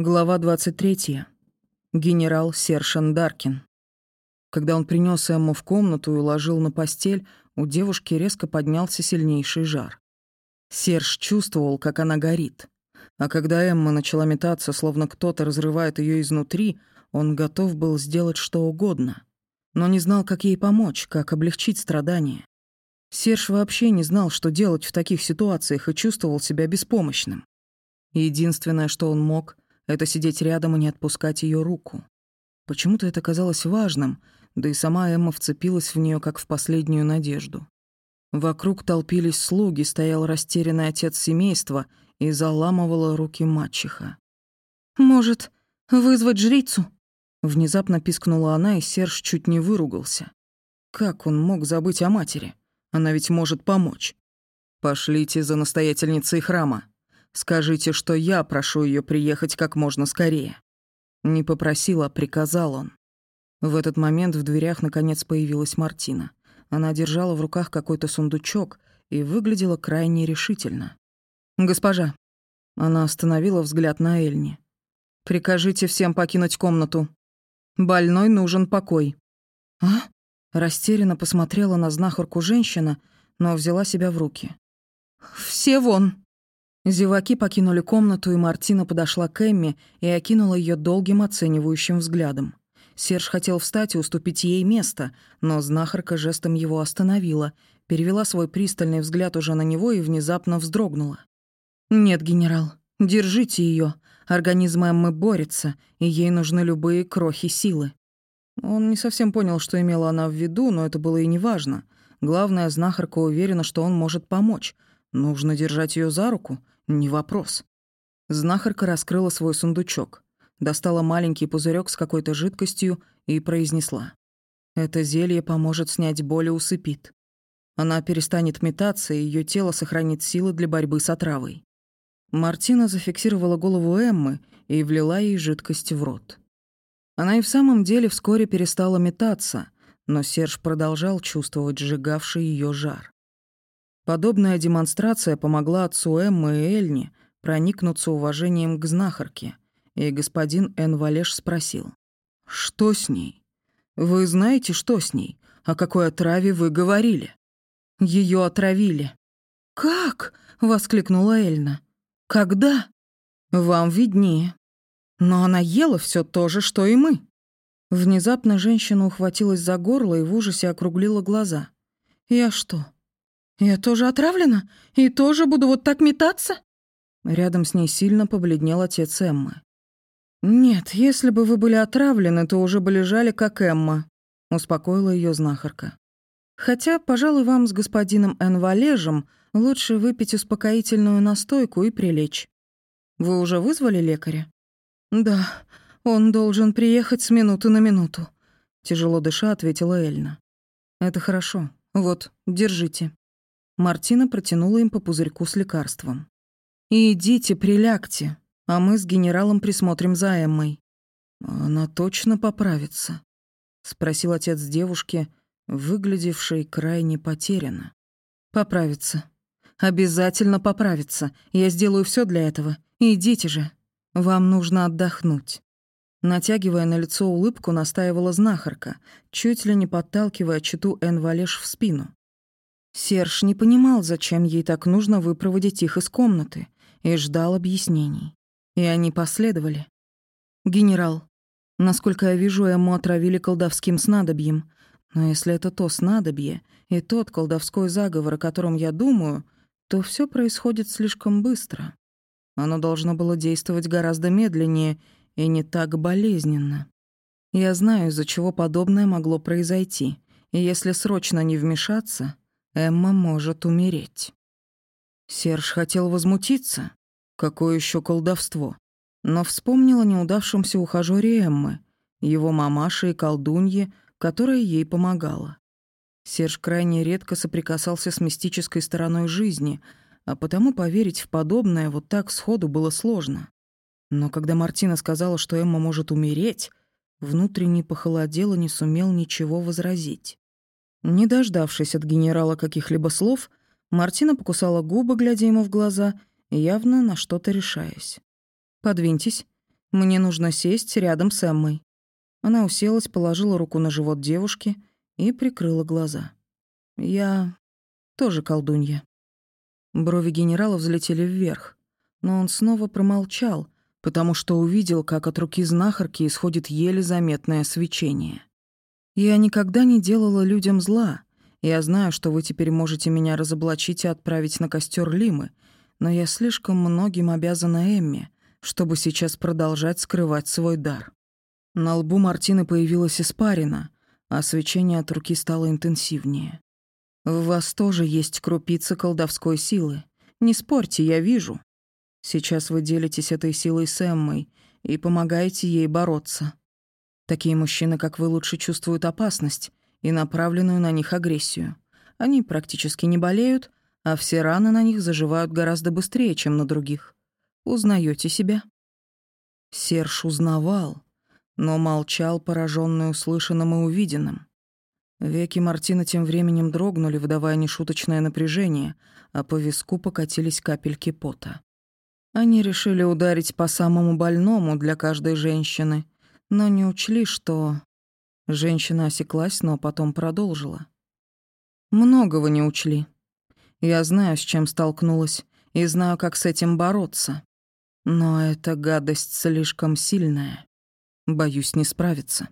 Глава 23. Генерал Сершен Даркин. Когда он принес Эмму в комнату и уложил на постель, у девушки резко поднялся сильнейший жар. Серж чувствовал, как она горит. А когда Эмма начала метаться, словно кто-то разрывает ее изнутри, он готов был сделать что угодно. Но не знал, как ей помочь, как облегчить страдания. Серж вообще не знал, что делать в таких ситуациях и чувствовал себя беспомощным. Единственное, что он мог — это сидеть рядом и не отпускать ее руку. Почему-то это казалось важным, да и сама Эмма вцепилась в нее как в последнюю надежду. Вокруг толпились слуги, стоял растерянный отец семейства и заламывала руки мачеха. «Может, вызвать жрицу?» Внезапно пискнула она, и Серж чуть не выругался. Как он мог забыть о матери? Она ведь может помочь. «Пошлите за настоятельницей храма», Скажите, что я прошу ее приехать как можно скорее». Не попросил, а приказал он. В этот момент в дверях наконец появилась Мартина. Она держала в руках какой-то сундучок и выглядела крайне решительно. «Госпожа». Она остановила взгляд на Эльни. «Прикажите всем покинуть комнату. Больной нужен покой». «А?» Растерянно посмотрела на знахарку женщина, но взяла себя в руки. «Все вон!» Зеваки покинули комнату, и Мартина подошла к Эмме и окинула ее долгим оценивающим взглядом. Серж хотел встать и уступить ей место, но знахарка жестом его остановила, перевела свой пристальный взгляд уже на него и внезапно вздрогнула. «Нет, генерал, держите ее. Организм Эммы борется, и ей нужны любые крохи силы». Он не совсем понял, что имела она в виду, но это было и неважно. Главное, знахарка уверена, что он может помочь. Нужно держать ее за руку, не вопрос. Знахарка раскрыла свой сундучок, достала маленький пузырек с какой-то жидкостью и произнесла. «Это зелье поможет снять боль и усыпит. Она перестанет метаться, и ее тело сохранит силы для борьбы с отравой». Мартина зафиксировала голову Эммы и влила ей жидкость в рот. Она и в самом деле вскоре перестала метаться, но Серж продолжал чувствовать сжигавший ее жар. Подобная демонстрация помогла отцу Эммы и Эльни проникнуться уважением к знахарке, и господин Эн Валеш спросил. «Что с ней? Вы знаете, что с ней? О какой отраве вы говорили?» Ее отравили». «Как?» — воскликнула Эльна. «Когда?» «Вам виднее. Но она ела все то же, что и мы». Внезапно женщина ухватилась за горло и в ужасе округлила глаза. «Я что, «Я тоже отравлена? И тоже буду вот так метаться?» Рядом с ней сильно побледнел отец Эммы. «Нет, если бы вы были отравлены, то уже бы лежали, как Эмма», — успокоила ее знахарка. «Хотя, пожалуй, вам с господином Энвалежем лучше выпить успокоительную настойку и прилечь. Вы уже вызвали лекаря?» «Да, он должен приехать с минуты на минуту», — тяжело дыша ответила Эльна. «Это хорошо. Вот, держите». Мартина протянула им по пузырьку с лекарством. «Идите, прилягте, а мы с генералом присмотрим за Эммой». «Она точно поправится?» — спросил отец девушки, выглядевшей крайне потерянно. «Поправится. Обязательно поправится. Я сделаю все для этого. Идите же. Вам нужно отдохнуть». Натягивая на лицо улыбку, настаивала знахарка, чуть ли не подталкивая читу Эн Валеш в спину. Серж не понимал, зачем ей так нужно выпроводить их из комнаты, и ждал объяснений. И они последовали. «Генерал, насколько я вижу, ему отравили колдовским снадобьем. Но если это то снадобье и тот колдовской заговор, о котором я думаю, то все происходит слишком быстро. Оно должно было действовать гораздо медленнее и не так болезненно. Я знаю, из-за чего подобное могло произойти, и если срочно не вмешаться, Эмма может умереть. Серж хотел возмутиться. Какое еще колдовство? Но вспомнил о неудавшемся ухажёре Эммы, его мамаше и колдунье, которая ей помогала. Серж крайне редко соприкасался с мистической стороной жизни, а потому поверить в подобное вот так сходу было сложно. Но когда Мартина сказала, что Эмма может умереть, внутренне похолодело, не сумел ничего возразить. Не дождавшись от генерала каких-либо слов, Мартина покусала губы, глядя ему в глаза, явно на что-то решаясь. «Подвиньтесь. Мне нужно сесть рядом с Эммой». Она уселась, положила руку на живот девушки и прикрыла глаза. «Я тоже колдунья». Брови генерала взлетели вверх, но он снова промолчал, потому что увидел, как от руки знахарки исходит еле заметное свечение. «Я никогда не делала людям зла. Я знаю, что вы теперь можете меня разоблачить и отправить на костер Лимы, но я слишком многим обязана Эмме, чтобы сейчас продолжать скрывать свой дар». На лбу Мартины появилась испарина, а свечение от руки стало интенсивнее. «В вас тоже есть крупица колдовской силы. Не спорьте, я вижу. Сейчас вы делитесь этой силой с Эммой и помогаете ей бороться. Такие мужчины, как вы, лучше чувствуют опасность и направленную на них агрессию. Они практически не болеют, а все раны на них заживают гораздо быстрее, чем на других. Узнаете себя?» Серж узнавал, но молчал, пораженный услышанным и увиденным. Веки Мартина тем временем дрогнули, выдавая нешуточное напряжение, а по виску покатились капельки пота. Они решили ударить по самому больному для каждой женщины, но не учли, что... Женщина осеклась, но потом продолжила. Многого не учли. Я знаю, с чем столкнулась, и знаю, как с этим бороться. Но эта гадость слишком сильная. Боюсь не справиться.